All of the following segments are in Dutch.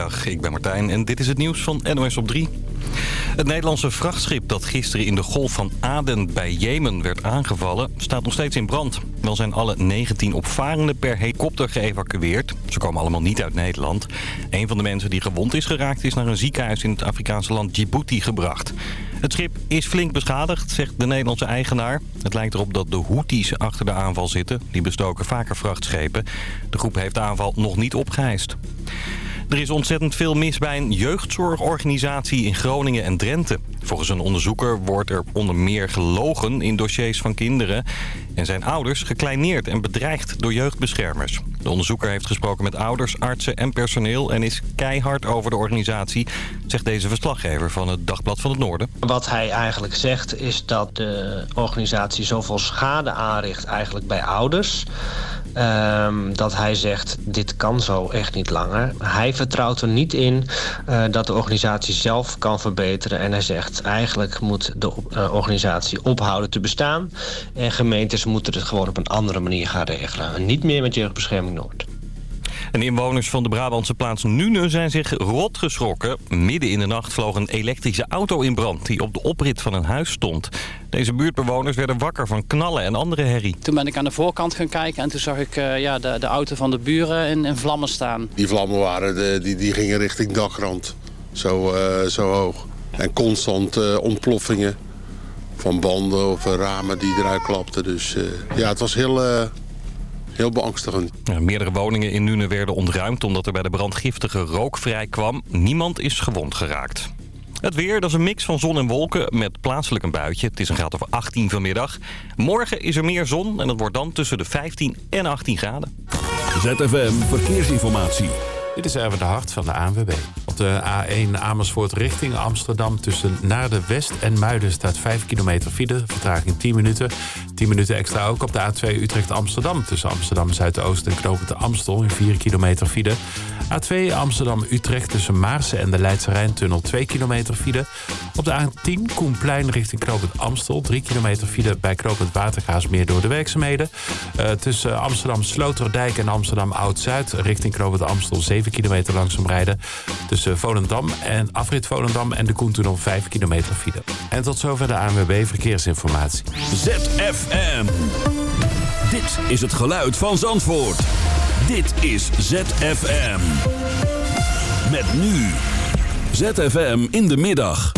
Ik ben Martijn en dit is het nieuws van NOS op 3. Het Nederlandse vrachtschip dat gisteren in de Golf van Aden bij Jemen werd aangevallen... staat nog steeds in brand. Wel zijn alle 19 opvarenden per helikopter geëvacueerd. Ze komen allemaal niet uit Nederland. Een van de mensen die gewond is geraakt is naar een ziekenhuis in het Afrikaanse land Djibouti gebracht. Het schip is flink beschadigd, zegt de Nederlandse eigenaar. Het lijkt erop dat de Houthis achter de aanval zitten. Die bestoken vaker vrachtschepen. De groep heeft de aanval nog niet opgeheist. Er is ontzettend veel mis bij een jeugdzorgorganisatie in Groningen en Drenthe. Volgens een onderzoeker wordt er onder meer gelogen in dossiers van kinderen... en zijn ouders gekleineerd en bedreigd door jeugdbeschermers. De onderzoeker heeft gesproken met ouders, artsen en personeel... en is keihard over de organisatie, zegt deze verslaggever van het Dagblad van het Noorden. Wat hij eigenlijk zegt is dat de organisatie zoveel schade aanricht eigenlijk bij ouders... Um, dat hij zegt, dit kan zo echt niet langer. Hij vertrouwt er niet in uh, dat de organisatie zelf kan verbeteren. En hij zegt, eigenlijk moet de uh, organisatie ophouden te bestaan. En gemeentes moeten het gewoon op een andere manier gaan regelen. En niet meer met Jeugdbescherming Noord. En inwoners van de Brabantse plaats Nune zijn zich rot geschrokken. Midden in de nacht vloog een elektrische auto in brand die op de oprit van een huis stond. Deze buurtbewoners werden wakker van knallen en andere herrie. Toen ben ik aan de voorkant gaan kijken en toen zag ik uh, ja, de, de auto van de buren in, in vlammen staan. Die vlammen waren, de, die, die gingen richting dakrand, zo, uh, zo hoog. En constant uh, ontploffingen van banden of ramen die eruit klapten. Dus ja, het was heel heel beangstigend. Ja, meerdere woningen in Nune werden ontruimd omdat er bij de brand giftige rook vrij kwam. Niemand is gewond geraakt. Het weer, dat is een mix van zon en wolken met plaatselijk een buitje. Het is een graad of 18 vanmiddag. Morgen is er meer zon en het wordt dan tussen de 15 en 18 graden. ZFM Verkeersinformatie. Dit is even de hart van de ANWB. De A1 Amersfoort richting Amsterdam tussen Naarden West en Muiden staat 5 kilometer file. Vertraging 10 minuten. 10 minuten extra ook op de A2 Utrecht-Amsterdam tussen Amsterdam Zuidoost en Knopen Amstel in 4 kilometer file. A2 Amsterdam-Utrecht tussen Maarsen en de Leidse Rijntunnel 2 kilometer file. Op de A10 Koenplein richting Knopend Amstel 3 kilometer file bij Knopend Watergaasmeer door de werkzaamheden. Uh, tussen Amsterdam Sloterdijk en Amsterdam Oud-Zuid richting Knopend Amstel 7 kilometer langzaam rijden. Tussen Volendam en afrit Volendam en de Koentunnel 5 kilometer file. En tot zover de ANWB Verkeersinformatie. ZFM. Dit is het geluid van Zandvoort. Dit is ZFM. Met nu. ZFM in de middag.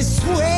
It's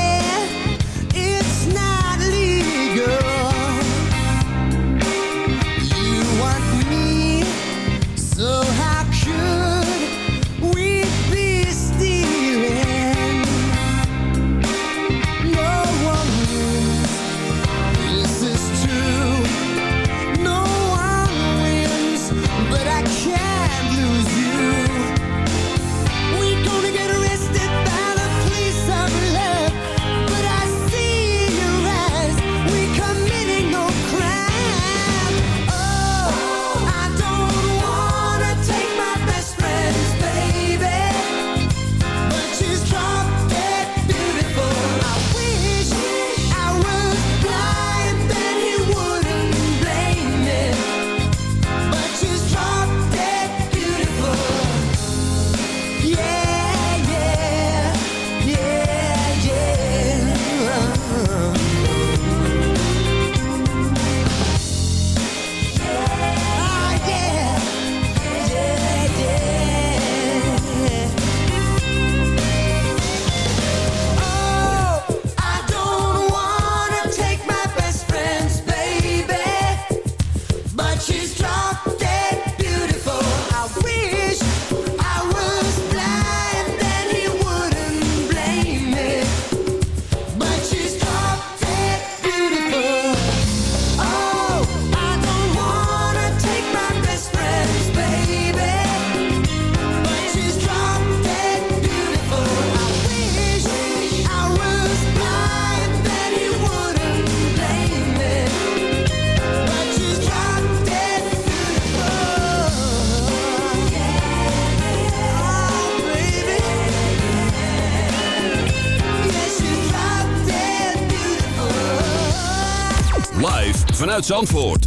uit Zandvoort.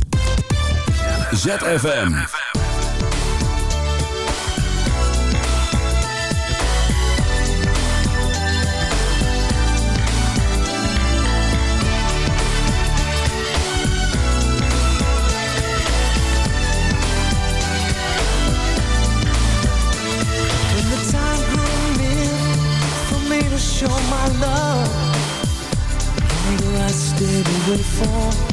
ZFM. show my love I for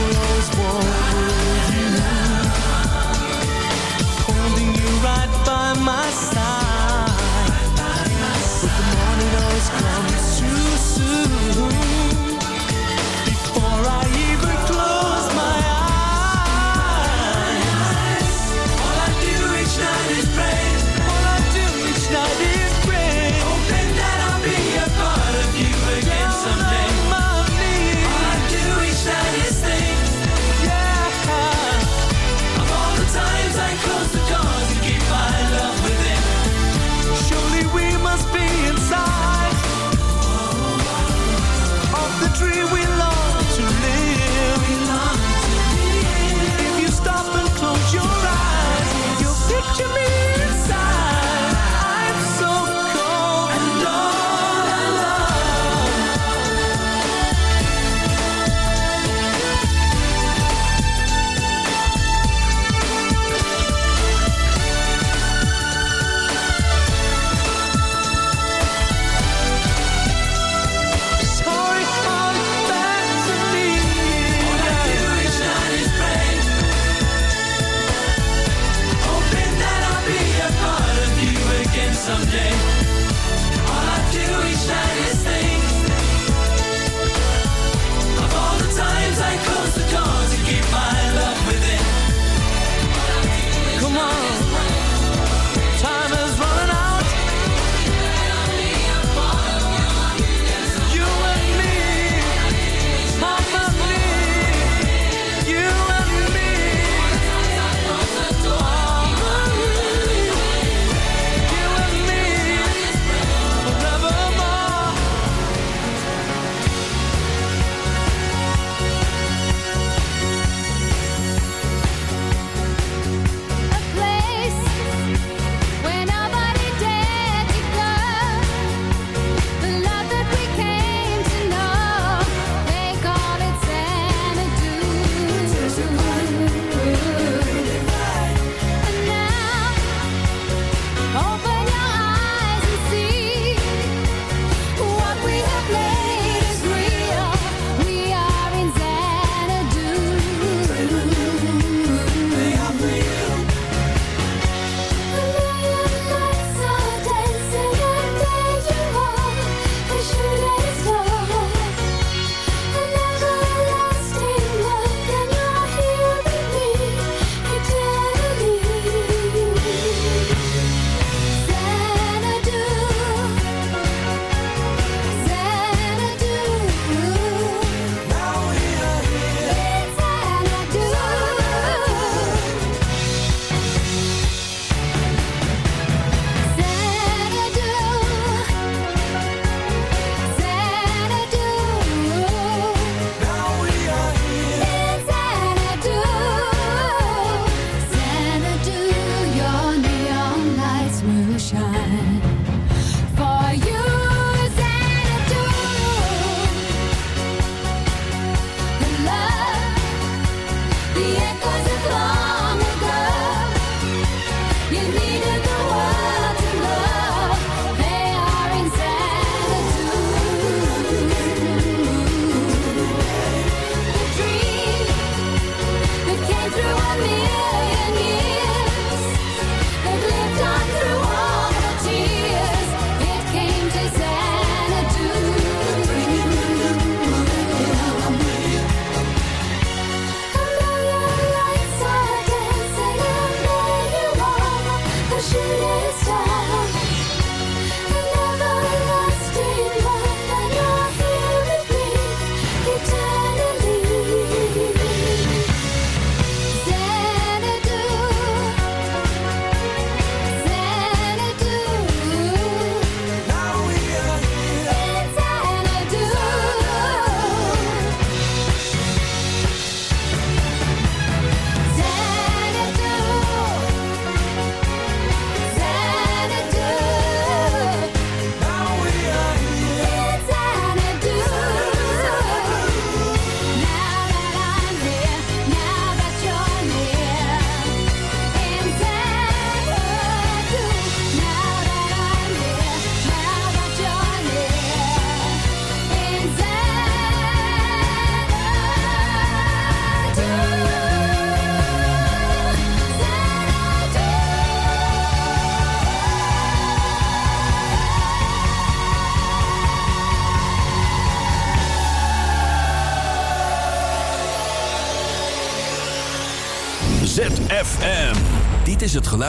will always want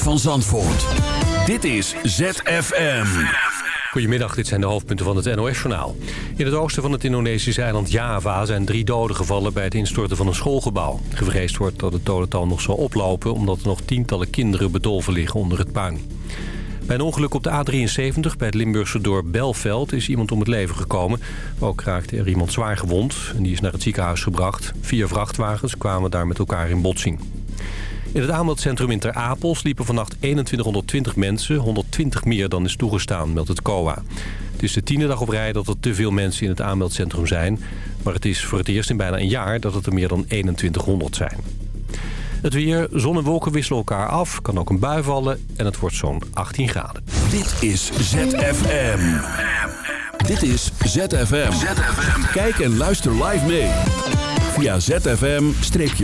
Van Zandvoort. Dit is ZFM. Goedemiddag, dit zijn de hoofdpunten van het NOS-journaal. In het oosten van het Indonesische eiland Java zijn drie doden gevallen bij het instorten van een schoolgebouw. Gevreesd wordt dat het dodental nog zal oplopen omdat er nog tientallen kinderen bedolven liggen onder het puin. Bij een ongeluk op de A73 bij het Limburgse dorp Belveld is iemand om het leven gekomen. Ook raakte er iemand zwaar gewond en die is naar het ziekenhuis gebracht. Vier vrachtwagens kwamen daar met elkaar in botsing. In het aanmeldcentrum in Ter Apel sliepen vannacht 2120 mensen, 120 meer dan is toegestaan, meldt het COA. Het is de tiende dag op rij dat er te veel mensen in het aanmeldcentrum zijn. Maar het is voor het eerst in bijna een jaar dat het er meer dan 2100 zijn. Het weer, zon en wolken wisselen elkaar af, kan ook een bui vallen en het wordt zo'n 18 graden. Dit is ZFM. Dit is ZFM. Kijk en luister live mee. Via zfm-live.nl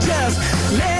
just let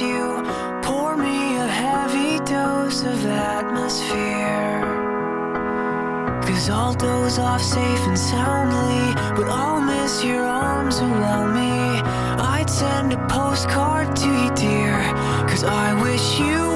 you. Pour me a heavy dose of atmosphere. Cause I'll doze off safe and soundly, but I'll miss your arms around me. I'd send a postcard to you, dear, cause I wish you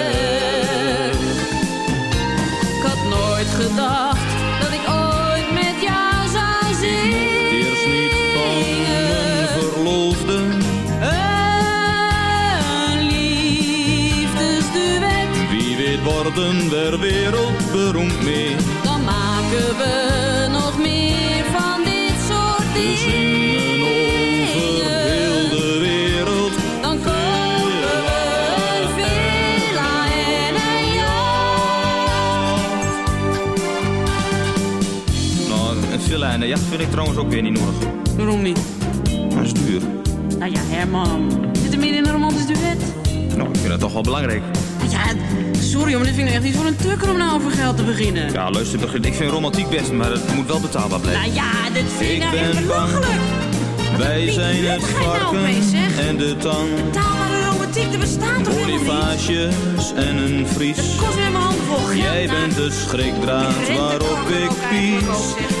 Gedacht dat ik ooit met jou zou zingen. Eerst niet van mijn verloofde. Een liefdesduet, Wie weet worden we wereldberoemd mee. dan maken we nog een jacht vind ik trouwens ook weer niet nodig. Waarom niet? Dat is duur. Nou ja, Herman. Zit er meer in een romantisch duet? Nou, ik vind dat toch wel belangrijk. Ja, sorry, maar dit vind ik echt niet voor een tukker om nou over geld te beginnen. Ja, luister, begin- ik vind romantiek best, maar het moet wel betaalbaar blijven. Nou ja, dit vind ik, nou echt belachelijk. Wij zijn het nou varken en de tang. Betaalbare romantiek, er bestaat toch? Bonifages en een vries. Kost weer mijn handen vol. Jij nou. bent de schrikdraad waarop ik pies.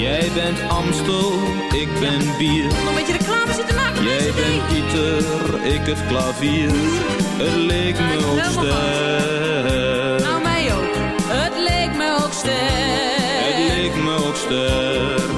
Jij bent Amstel, ik ben bier. Nog een beetje reclame zitten maken. Jij bent. Pieter, ik het klavier. Het leek me Ja, ook ster. Nou, mij ook. Het leek me ook sterk. Het leek me ook ster.